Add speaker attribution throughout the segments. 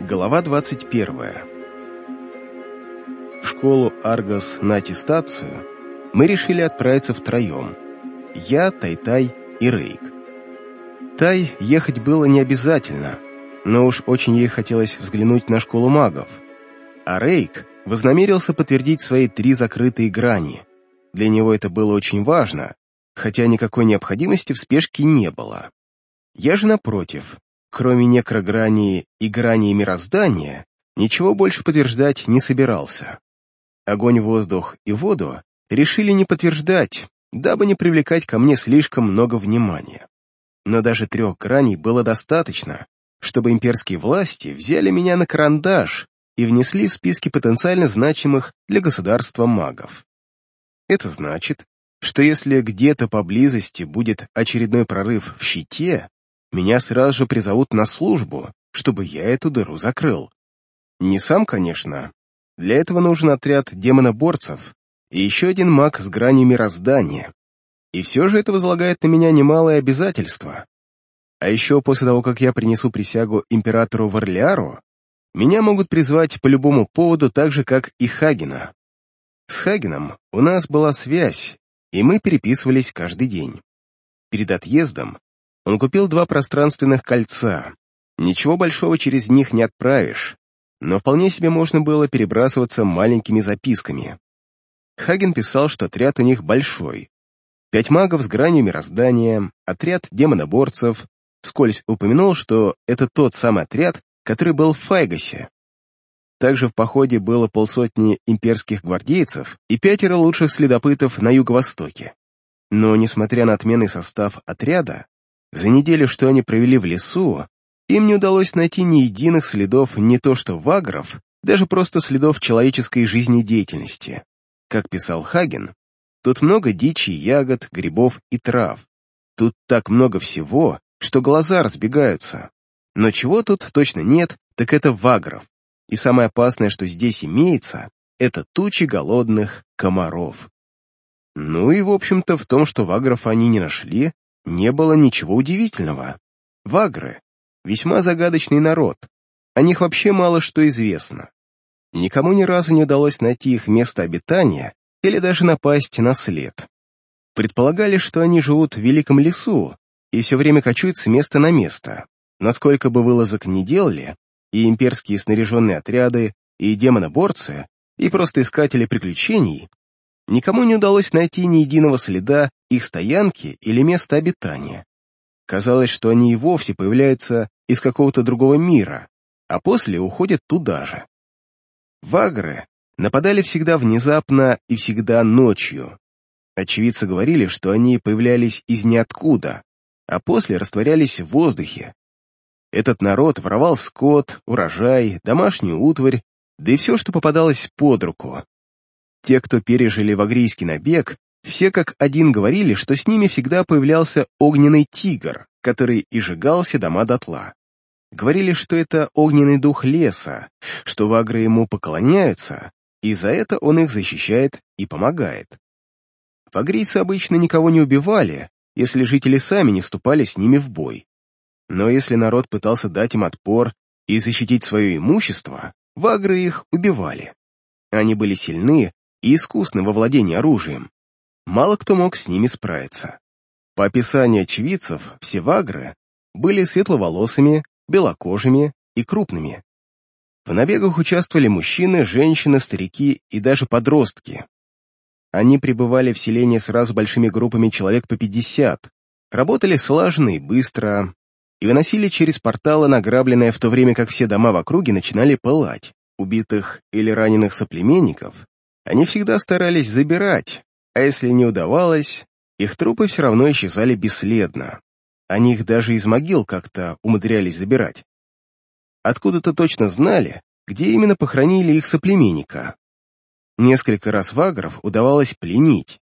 Speaker 1: Глава 21. В школу Аргос на аттестацию мы решили отправиться втроем. Я, Тай-Тай и Рейк. Тай ехать было не обязательно, но уж очень ей хотелось взглянуть на школу магов. А Рейк вознамерился подтвердить свои три закрытые грани. Для него это было очень важно, хотя никакой необходимости в спешке не было. Я же, напротив, кроме некрограни и грани мироздания, ничего больше подтверждать не собирался. Огонь, воздух и воду решили не подтверждать, дабы не привлекать ко мне слишком много внимания. Но даже трех граней было достаточно, чтобы имперские власти взяли меня на карандаш и внесли в списки потенциально значимых для государства магов. Это значит, что если где-то поблизости будет очередной прорыв в щите, меня сразу же призовут на службу, чтобы я эту дыру закрыл. Не сам, конечно. Для этого нужен отряд демоноборцев и еще один маг с гранью мироздания. И все же это возлагает на меня немалое обязательство. А еще после того, как я принесу присягу императору Варлиару, меня могут призвать по любому поводу так же, как и Хагена. С Хагеном у нас была связь, и мы переписывались каждый день. Перед отъездом он купил два пространственных кольца. Ничего большого через них не отправишь, но вполне себе можно было перебрасываться маленькими записками. Хаген писал, что отряд у них большой. Пять магов с гранью мироздания, отряд демоноборцев, вскользь упомянул, что это тот самый отряд, который был в Файгасе. Также в походе было полсотни имперских гвардейцев и пятеро лучших следопытов на юго-востоке. Но, несмотря на отменный состав отряда, за неделю, что они провели в лесу, им не удалось найти ни единых следов не то что вагров, даже просто следов человеческой жизнедеятельности. Как писал Хаген, тут много дичи, ягод, грибов и трав. Тут так много всего, что глаза разбегаются. Но чего тут точно нет, так это вагров. И самое опасное, что здесь имеется, это тучи голодных комаров. Ну и, в общем-то, в том, что вагров они не нашли, не было ничего удивительного. Вагры — весьма загадочный народ. О них вообще мало что известно. Никому ни разу не удалось найти их место обитания или даже напасть на след. Предполагали, что они живут в великом лесу и все время кочуют с места на место. Насколько бы вылазок не делали, и имперские снаряженные отряды, и демоноборцы, и просто искатели приключений, никому не удалось найти ни единого следа их стоянки или места обитания. Казалось, что они и вовсе появляются из какого-то другого мира, а после уходят туда же. Вагры нападали всегда внезапно и всегда ночью. Очевидцы говорили, что они появлялись из ниоткуда, а после растворялись в воздухе. Этот народ воровал скот, урожай, домашнюю утварь, да и все, что попадалось под руку. Те, кто пережили вагрийский набег, все как один говорили, что с ними всегда появлялся огненный тигр, который и сжигался дома дотла. Говорили, что это огненный дух леса, что вагры ему поклоняются, и за это он их защищает и помогает. Вагрийцы обычно никого не убивали, если жители сами не вступали с ними в бой. Но если народ пытался дать им отпор и защитить свое имущество, вагры их убивали. Они были сильны и искусны во владении оружием, мало кто мог с ними справиться. По описанию очевидцев, все вагры были светловолосыми, белокожими и крупными. В набегах участвовали мужчины, женщины, старики и даже подростки. Они пребывали в селении сразу большими группами человек по 50, работали слаженно и быстро, и выносили через порталы награбленное в то время как все дома в округе начинали пылать. Убитых или раненых соплеменников они всегда старались забирать, а если не удавалось, их трупы все равно исчезали бесследно. Они их даже из могил как-то умудрялись забирать. Откуда-то точно знали, где именно похоронили их соплеменника. Несколько раз вагров удавалось пленить.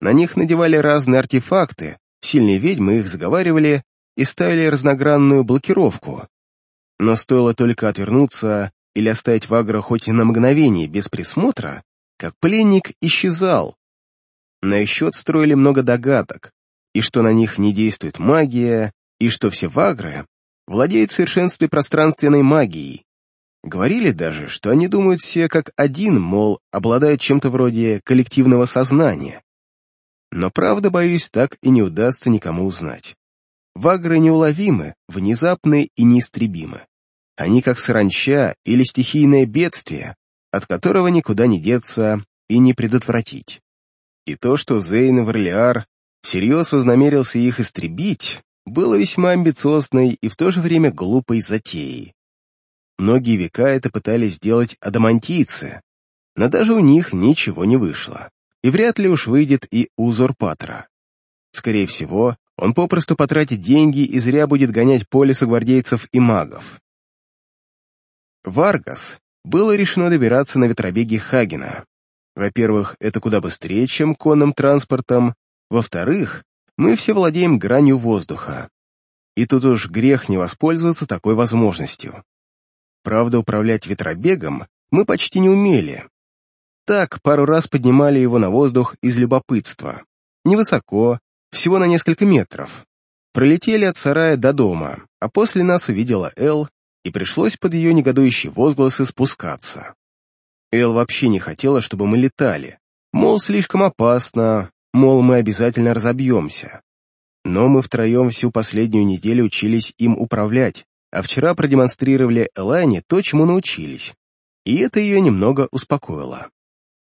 Speaker 1: На них надевали разные артефакты, сильные ведьмы их заговаривали и ставили разногранную блокировку. Но стоило только отвернуться или оставить вагра хоть и на мгновение без присмотра, как пленник исчезал, на их счет строили много догадок, и что на них не действует магия, и что все вагры владеют в пространственной магией, Говорили даже, что они думают все как один, мол, обладают чем-то вроде коллективного сознания. Но правда, боюсь, так и не удастся никому узнать. Вагры неуловимы, внезапны и неистребимы. Они как саранча или стихийное бедствие, от которого никуда не деться и не предотвратить. И то, что Зейн Варлиар всерьез вознамерился их истребить, было весьма амбициозной и в то же время глупой затеей. Многие века это пытались сделать адамантийцы, но даже у них ничего не вышло, и вряд ли уж выйдет и узурпатора. Скорее всего, он попросту потратит деньги и зря будет гонять по лесу гвардейцев и магов. Варгас было решено добираться на ветробеге Хагена. Во-первых, это куда быстрее, чем конным транспортом. Во-вторых, мы все владеем гранью воздуха. И тут уж грех не воспользоваться такой возможностью. Правда, управлять ветробегом мы почти не умели. Так, пару раз поднимали его на воздух из любопытства. Невысоко, всего на несколько метров. Пролетели от сарая до дома, а после нас увидела Эл, и пришлось под ее негодующие возгласы спускаться. Эл вообще не хотела, чтобы мы летали. Мол, слишком опасно, мол, мы обязательно разобьемся. Но мы втроем всю последнюю неделю учились им управлять, а вчера продемонстрировали Элайне то, чему научились, и это ее немного успокоило.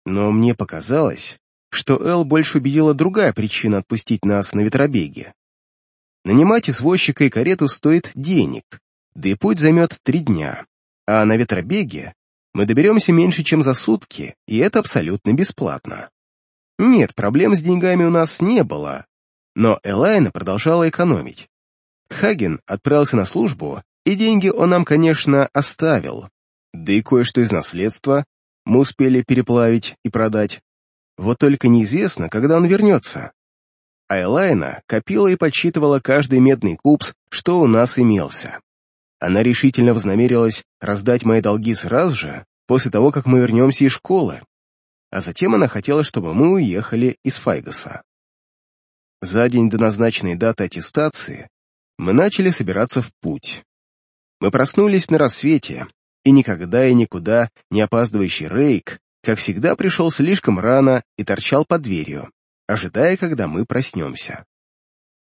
Speaker 1: Но мне показалось, что Эл больше убедила другая причина отпустить нас на ветробеге. Нанимать извозчика и карету стоит денег, да и путь займет три дня, а на ветробеге мы доберемся меньше, чем за сутки, и это абсолютно бесплатно. Нет, проблем с деньгами у нас не было, но Элайна продолжала экономить. Хаген отправился на службу и деньги он нам, конечно, оставил. Да и кое-что из наследства мы успели переплавить и продать. Вот только неизвестно, когда он вернется. А Элайна копила и подсчитывала каждый медный кубс, что у нас имелся. Она решительно вознамерилась раздать мои долги сразу же, после того, как мы вернемся из школы. А затем она хотела, чтобы мы уехали из Файгаса. За день до назначенной даты аттестации мы начали собираться в путь. Мы проснулись на рассвете, и никогда и никуда не опаздывающий Рейк, как всегда, пришел слишком рано и торчал под дверью, ожидая, когда мы проснемся.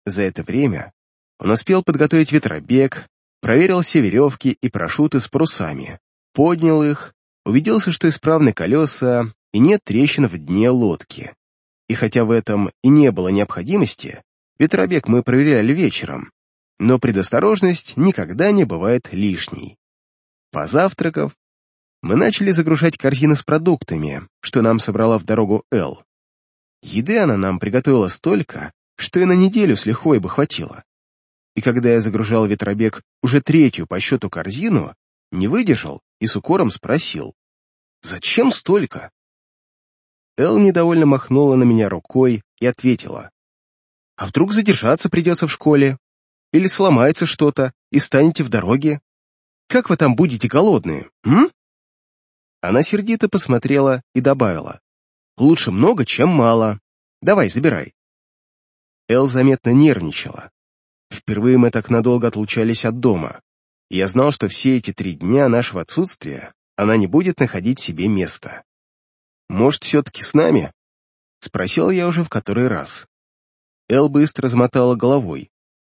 Speaker 1: За это время он успел подготовить ветробег, проверил все веревки и парашюты с парусами, поднял их, убедился, что исправны колеса и нет трещин в дне лодки. И хотя в этом и не было необходимости, ветробег мы проверяли вечером, но предосторожность никогда не бывает лишней. Позавтракав, мы начали загружать корзины с продуктами, что нам собрала в дорогу Эл. Еды она нам приготовила столько, что и на неделю с лихвой бы хватило. И когда я загружал ветробег уже третью по счету корзину, не выдержал и с укором спросил, «Зачем столько?» Эл недовольно махнула на меня рукой и ответила, «А вдруг задержаться придется в школе? Или сломается что-то, и станете в дороге? Как вы там будете голодные, м?» Она сердито посмотрела и добавила. «Лучше много, чем мало. Давай, забирай». Эл заметно нервничала. Впервые мы так надолго отлучались от дома. И я знал, что все эти три дня нашего отсутствия она не будет находить себе места. «Может, все-таки с нами?» — спросил я уже в который раз. Эл быстро замотала головой.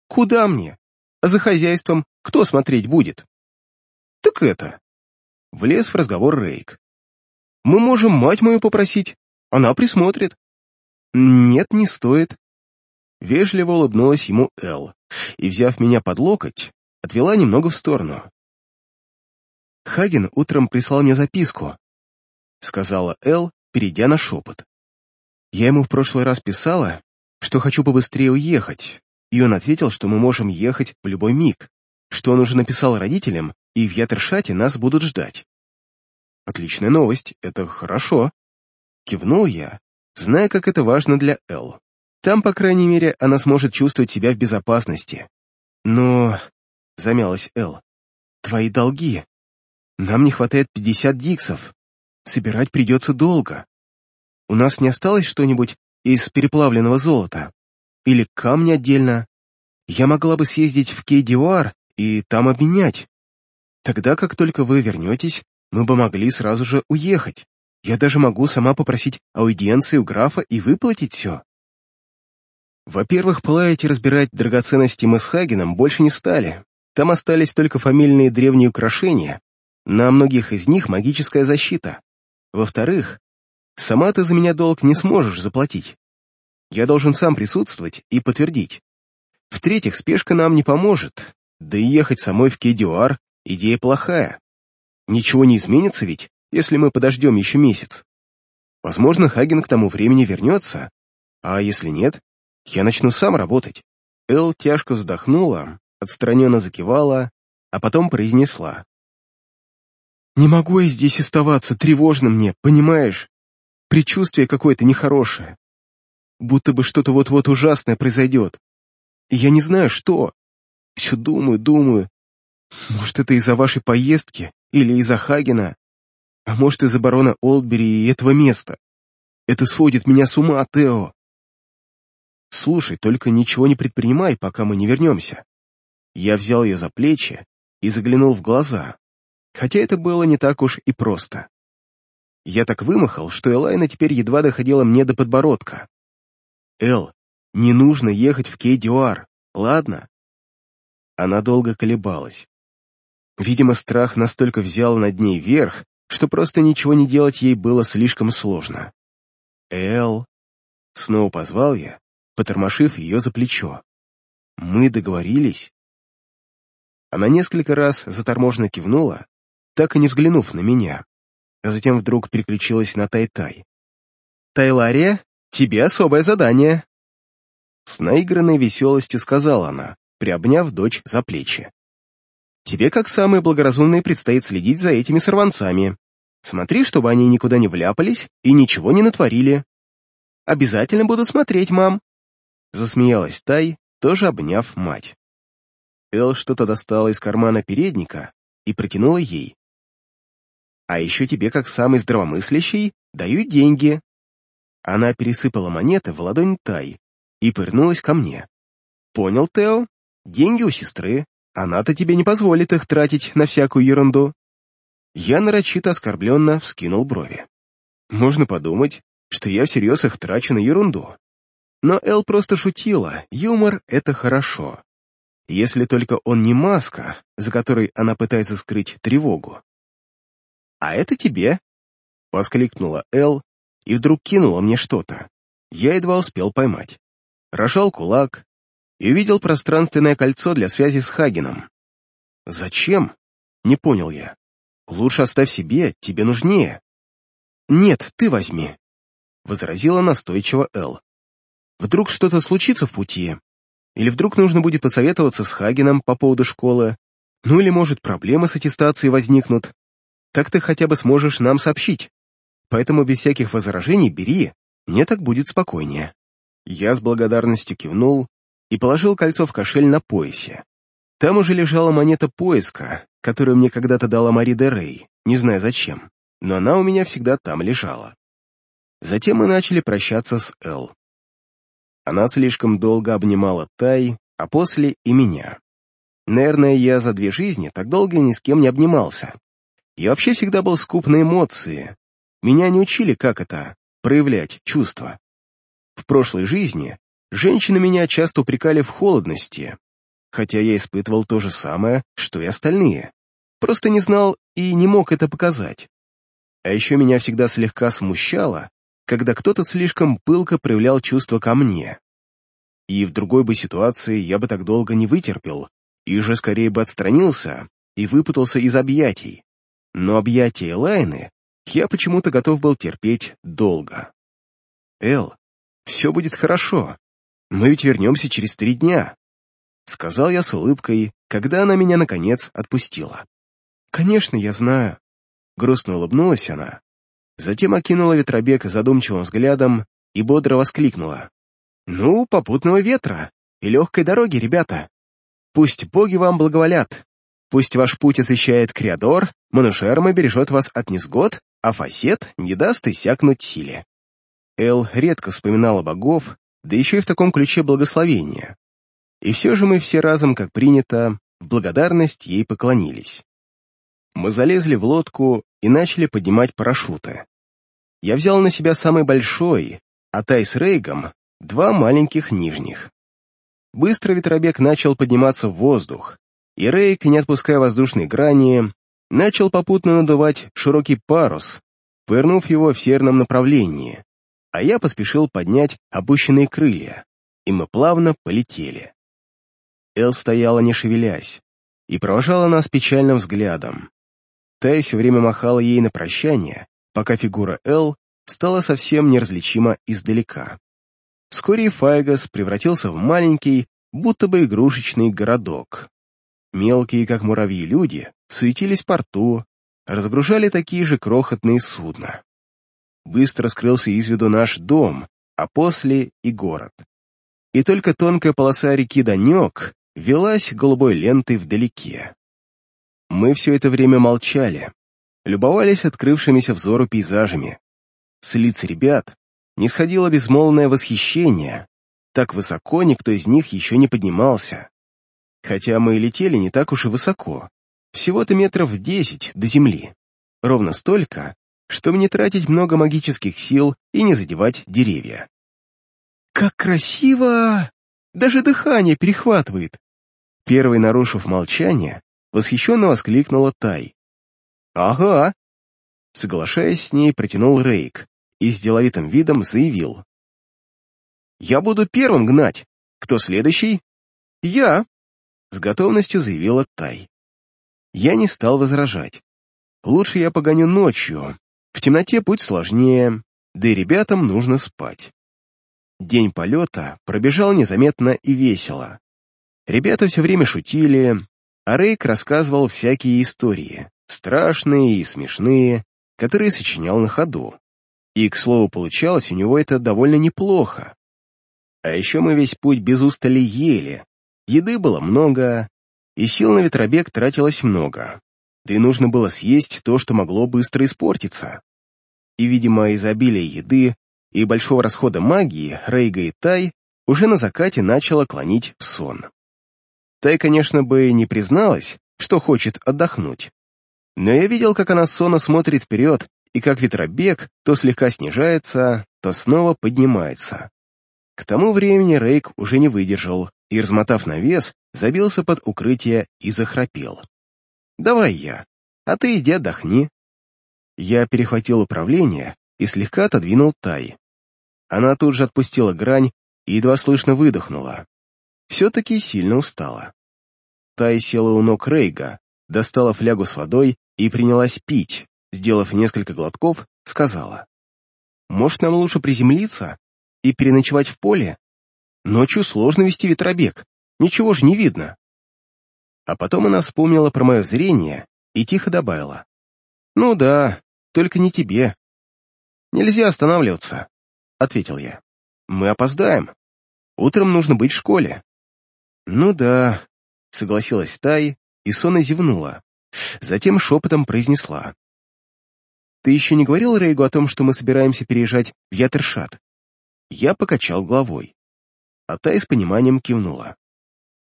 Speaker 1: Куда мне? А за хозяйством кто смотреть будет? Так это... Влез в разговор Рейк. Мы можем мать мою попросить, она присмотрит. Нет, не стоит. Вежливо улыбнулась ему Эл и, взяв меня под локоть, отвела немного в сторону. Хаген утром прислал мне записку, сказала Эл, перейдя на шепот. Я ему в прошлый раз писала, что хочу побыстрее уехать, и он ответил, что мы можем ехать в любой миг, что он уже написал родителям, и в Ятершате нас будут ждать. Отличная новость, это хорошо. Кивнул я, зная, как это важно для Эл. Там, по крайней мере, она сможет чувствовать себя в безопасности. Но... Замялась Эл. Твои долги. Нам не хватает 50 диксов. Собирать придется долго. У нас не осталось что-нибудь из переплавленного золота? Или камни отдельно. Я могла бы съездить в Кейдивар и там обменять. Тогда, как только вы вернетесь, мы бы могли сразу же уехать. Я даже могу сама попросить аудиенции у графа и выплатить все. Во-первых, плавить и разбирать драгоценности мы с Хагеном больше не стали. Там остались только фамильные древние украшения. На многих из них магическая защита. Во-вторых, сама ты за меня долг не сможешь заплатить. Я должен сам присутствовать и подтвердить. В-третьих, спешка нам не поможет, да и ехать самой в Кедюар — идея плохая. Ничего не изменится ведь, если мы подождем еще месяц. Возможно, Хаген к тому времени вернется, а если нет, я начну сам работать. Эл тяжко вздохнула, отстраненно закивала, а потом произнесла. «Не могу я здесь оставаться, тревожно мне, понимаешь? Предчувствие какое-то нехорошее. Будто бы что-то вот-вот ужасное произойдет. И я не знаю, что. Все думаю, думаю. Может, это из-за вашей поездки или из-за Хагена, а может, из-за барона Олдбери и этого места. Это сводит меня с ума, Тео. Слушай, только ничего не предпринимай, пока мы не вернемся. Я взял ее за плечи и заглянул в глаза, хотя это было не так уж и просто. Я так вымахал, что Элайна теперь едва доходила мне до подбородка. «Эл, не нужно ехать в Кейдюар, ладно?» Она долго колебалась. Видимо, страх настолько взял над ней верх, что просто ничего не делать ей было слишком сложно. «Эл...» — снова позвал я, потормошив ее за плечо. «Мы договорились?» Она несколько раз заторможенно кивнула, так и не взглянув на меня, а затем вдруг переключилась на Тай-Тай. «Тайлария, тебе особое задание!» С наигранной веселостью сказала она, приобняв дочь за плечи. «Тебе, как самой благоразумной, предстоит следить за этими сорванцами. Смотри, чтобы они никуда не вляпались и ничего не натворили. Обязательно буду смотреть, мам!» Засмеялась Тай, тоже обняв мать. Эл что-то достала из кармана передника и протянула ей. «А еще тебе, как самый здравомыслящий, дают деньги». Она пересыпала монеты в ладонь Тай и повернулась ко мне. «Понял, Тео? Деньги у сестры. Она-то тебе не позволит их тратить на всякую ерунду». Я нарочито оскорбленно вскинул брови. Можно подумать, что я всерьез их трачу на ерунду. Но Эл просто шутила, юмор — это хорошо. Если только он не маска, за которой она пытается скрыть тревогу. «А это тебе!» — воскликнула Эл и вдруг кинула мне что-то. Я едва успел поймать. Рожал кулак и увидел пространственное кольцо для связи с Хагеном. «Зачем?» — не понял я. Лучше оставь себе, тебе нужнее. Нет, ты возьми, — возразила настойчиво Эл. Вдруг что-то случится в пути, или вдруг нужно будет посоветоваться с Хагеном по поводу школы, ну или, может, проблемы с аттестацией возникнут. Так ты хотя бы сможешь нам сообщить. Поэтому без всяких возражений бери, мне так будет спокойнее. Я с благодарностью кивнул и положил кольцо в кошель на поясе. Там уже лежала монета поиска, которую мне когда-то дала Мари де Рей, не знаю зачем, но она у меня всегда там лежала. Затем мы начали прощаться с Эл. Она слишком долго обнимала Тай, а после и меня. Наверное, я за две жизни так долго ни с кем не обнимался. Я вообще всегда был скуп на эмоции. Меня не учили, как это — проявлять чувства. В прошлой жизни женщины меня часто упрекали в холодности, хотя я испытывал то же самое, что и остальные. Просто не знал и не мог это показать. А еще меня всегда слегка смущало, когда кто-то слишком пылко проявлял чувства ко мне. И в другой бы ситуации я бы так долго не вытерпел, и же скорее бы отстранился и выпутался из объятий. Но объятия Лайны я почему-то готов был терпеть долго. «Эл, все будет хорошо. Мы ведь вернемся через три дня. — сказал я с улыбкой, когда она меня, наконец, отпустила. «Конечно, я знаю». Грустно улыбнулась она. Затем окинула ветробег задумчивым взглядом и бодро воскликнула. «Ну, попутного ветра и легкой дороги, ребята. Пусть боги вам благоволят. Пусть ваш путь освещает Криадор, Манушерма бережет вас от несгод, а Фасет не даст иссякнуть силе». Эл редко вспоминала богов, да еще и в таком ключе благословения. И все же мы все разом, как принято, в благодарность ей поклонились. Мы залезли в лодку и начали поднимать парашюты. Я взял на себя самый большой, а Тай с Рейгом — два маленьких нижних. Быстро ветробег начал подниматься в воздух, и Рейк, не отпуская воздушной грани, начал попутно надувать широкий парус, пырнув его в северном направлении, а я поспешил поднять опущенные крылья, и мы плавно полетели. Эл стояла не шевелясь и провожала нас печальным взглядом. Тай все время махала ей на прощание, пока фигура Эл стала совсем неразличима издалека. Вскоре Файгас превратился в маленький, будто бы игрушечный городок. Мелкие, как муравьи, люди суетились в порту, разгружали такие же крохотные судна. Быстро скрылся из виду наш дом, а после и город. И только тонкая полоса реки Данек велась голубой лентой вдалеке. Мы все это время молчали, любовались открывшимися взору пейзажами. С лиц ребят не сходило безмолвное восхищение, так высоко никто из них еще не поднимался. Хотя мы и летели не так уж и высоко, всего-то метров десять до земли. Ровно столько, чтобы не тратить много магических сил и не задевать деревья. «Как красиво! Даже дыхание перехватывает!» Первый, нарушив молчание, восхищенно воскликнула Тай. «Ага!» Соглашаясь с ней, протянул Рейк и с деловитым видом заявил. «Я буду первым гнать. Кто следующий?» «Я!» С готовностью заявила Тай. Я не стал возражать. Лучше я погоню ночью. В темноте путь сложнее, да и ребятам нужно спать. День полета пробежал незаметно и весело. Ребята все время шутили, а Рейк рассказывал всякие истории, страшные и смешные, которые сочинял на ходу. И, к слову, получалось у него это довольно неплохо. А еще мы весь путь без устали ели, еды было много, и сил на ветробег тратилось много, да и нужно было съесть то, что могло быстро испортиться. И, видимо, из обилия еды и большого расхода магии Рейга и Тай уже на закате начала клонить в сон. Тай, конечно, бы не призналась, что хочет отдохнуть. Но я видел, как она сонно смотрит вперед, и как ветробег то слегка снижается, то снова поднимается. К тому времени Рейк уже не выдержал и, размотав навес, забился под укрытие и захрапел. «Давай я, а ты иди отдохни». Я перехватил управление и слегка отодвинул Тай. Она тут же отпустила грань и едва слышно выдохнула. Все-таки сильно устала. Тай села у ног Рейга, достала флягу с водой и принялась пить, сделав несколько глотков, сказала. «Может, нам лучше приземлиться и переночевать в поле? Ночью сложно вести ветробег, Ничего же не видно. А потом она вспомнила про мое зрение и тихо добавила. «Ну да, только не тебе». «Нельзя останавливаться», — ответил я. «Мы опоздаем. Утром нужно быть в школе». «Ну да», — согласилась Тай и сонно зевнула. Затем шепотом произнесла. «Ты еще не говорил Рейгу о том, что мы собираемся переезжать в Ятершат?» Я покачал головой. А Тай с пониманием кивнула.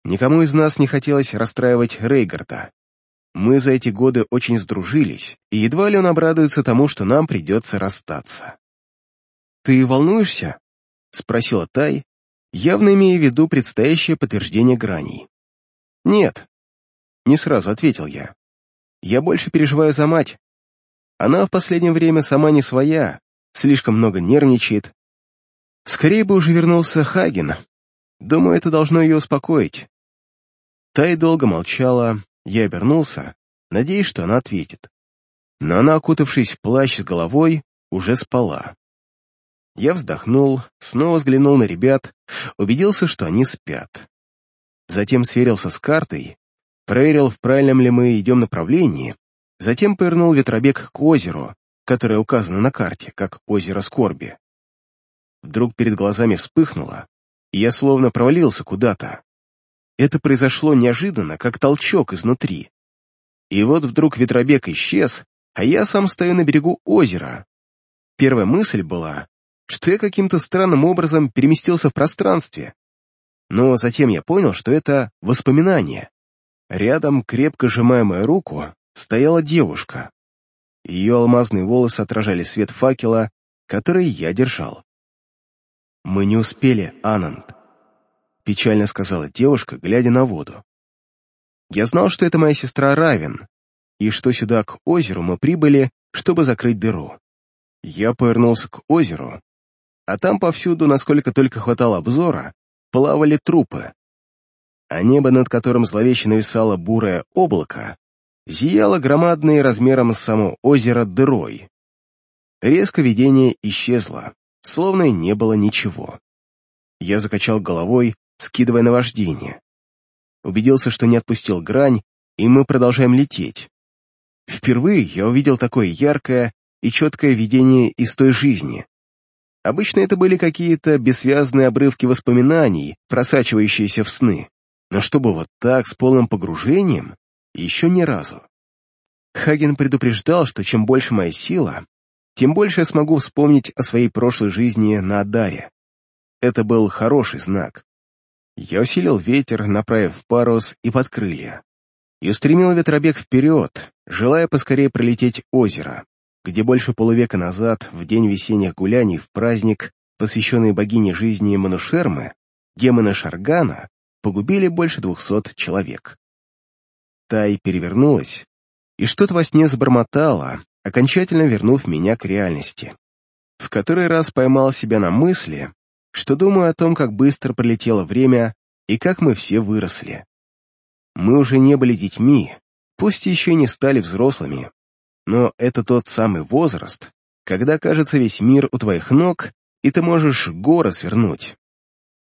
Speaker 1: Никому из нас не хотелось расстраивать Рейгарта. Мы за эти годы очень сдружились, и едва ли он обрадуется тому, что нам придется расстаться. «Ты волнуешься?» — спросила Тай, явно имея в виду предстоящее подтверждение граней. «Нет», — не сразу ответил я. «Я больше переживаю за мать. Она в последнее время сама не своя, слишком много нервничает. Скорее бы уже вернулся Хаген. Думаю, это должно ее успокоить. Тай долго молчала, я обернулся, надеясь, что она ответит. Но она, окутавшись в плащ с головой, уже спала. Я вздохнул, снова взглянул на ребят, убедился, что они спят. Затем сверился с картой, проверил, в правильном ли мы идем направлении, затем повернул ветробег к озеру, которое указано на карте, как озеро Скорби. Вдруг перед глазами вспыхнуло, и я словно провалился куда-то. Это произошло неожиданно, как толчок изнутри. И вот вдруг ветробег исчез, а я сам стою на берегу озера. Первая мысль была, что я каким-то странным образом переместился в пространстве. Но затем я понял, что это воспоминание. Рядом, крепко сжимая мою руку, стояла девушка. Ее алмазные волосы отражали свет факела, который я держал. «Мы не успели, Ананд», — печально сказала девушка, глядя на воду. Я знал, что это моя сестра Равен, и что сюда, к озеру, мы прибыли, чтобы закрыть дыру. Я повернулся к озеру, а там повсюду, насколько только хватало обзора, плавали трупы. А небо, над которым зловеще нависало бурое облако, зияло громадной размером с само озеро дырой. Резко видение исчезло, словно не было ничего. Я закачал головой, скидывая наваждение. Убедился, что не отпустил грань, и мы продолжаем лететь. Впервые я увидел такое яркое и четкое видение из той жизни. Обычно это были какие-то бессвязные обрывки воспоминаний, просачивающиеся в сны. Но чтобы вот так, с полным погружением, еще ни разу. Хаген предупреждал, что чем больше моя сила, тем больше я смогу вспомнить о своей прошлой жизни на Адаре. Это был хороший знак. Я усилил ветер, направив парус и под крылья, и устремил ветробег вперед, желая поскорее пролететь озеро, где больше полувека назад, в день весенних гуляний в праздник, посвященный богине жизни Манушермы, демоны Шаргана погубили больше двухсот человек. Тай перевернулась, и что-то во сне забормотала, окончательно вернув меня к реальности. В который раз поймал себя на мысли, что думаю о том, как быстро пролетело время и как мы все выросли. Мы уже не были детьми, пусть еще не стали взрослыми, но это тот самый возраст, когда, кажется, весь мир у твоих ног, и ты можешь горы свернуть.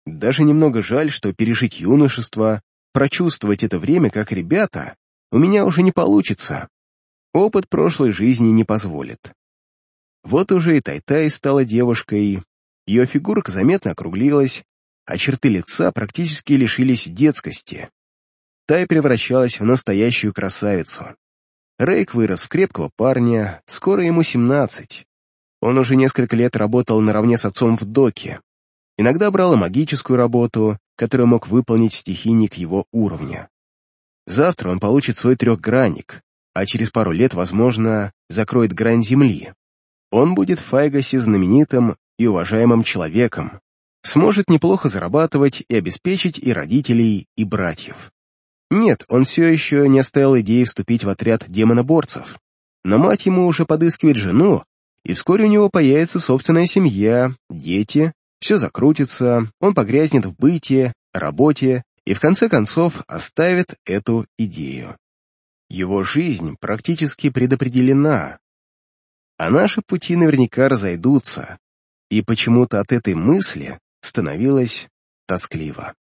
Speaker 1: Даже немного жаль, что пережить юношество, прочувствовать это время, как ребята, у меня уже не получится. Опыт прошлой жизни не позволит. Вот уже и Тайтай стала девушкой, ее фигурка заметно округлилась, а черты лица практически лишились детскости. Тай превращалась в настоящую красавицу. Рейк вырос в крепкого парня, скоро ему 17. Он уже несколько лет работал наравне с отцом в доке. Иногда брал магическую работу, которую мог выполнить стихийник его уровня. Завтра он получит свой трехгранник, а через пару лет, возможно, закроет грань Земли. Он будет в Файгасе знаменитым и уважаемым человеком, сможет неплохо зарабатывать и обеспечить и родителей, и братьев. Нет, он все еще не оставил идеи вступить в отряд демоноборцев, но мать ему уже подыскивает жену, и вскоре у него появится собственная семья, дети, все закрутится, он погрязнет в бытие, работе и в конце концов оставит эту идею. Его жизнь практически предопределена, а наши пути наверняка разойдутся, и почему-то от этой мысли становилось тоскливо.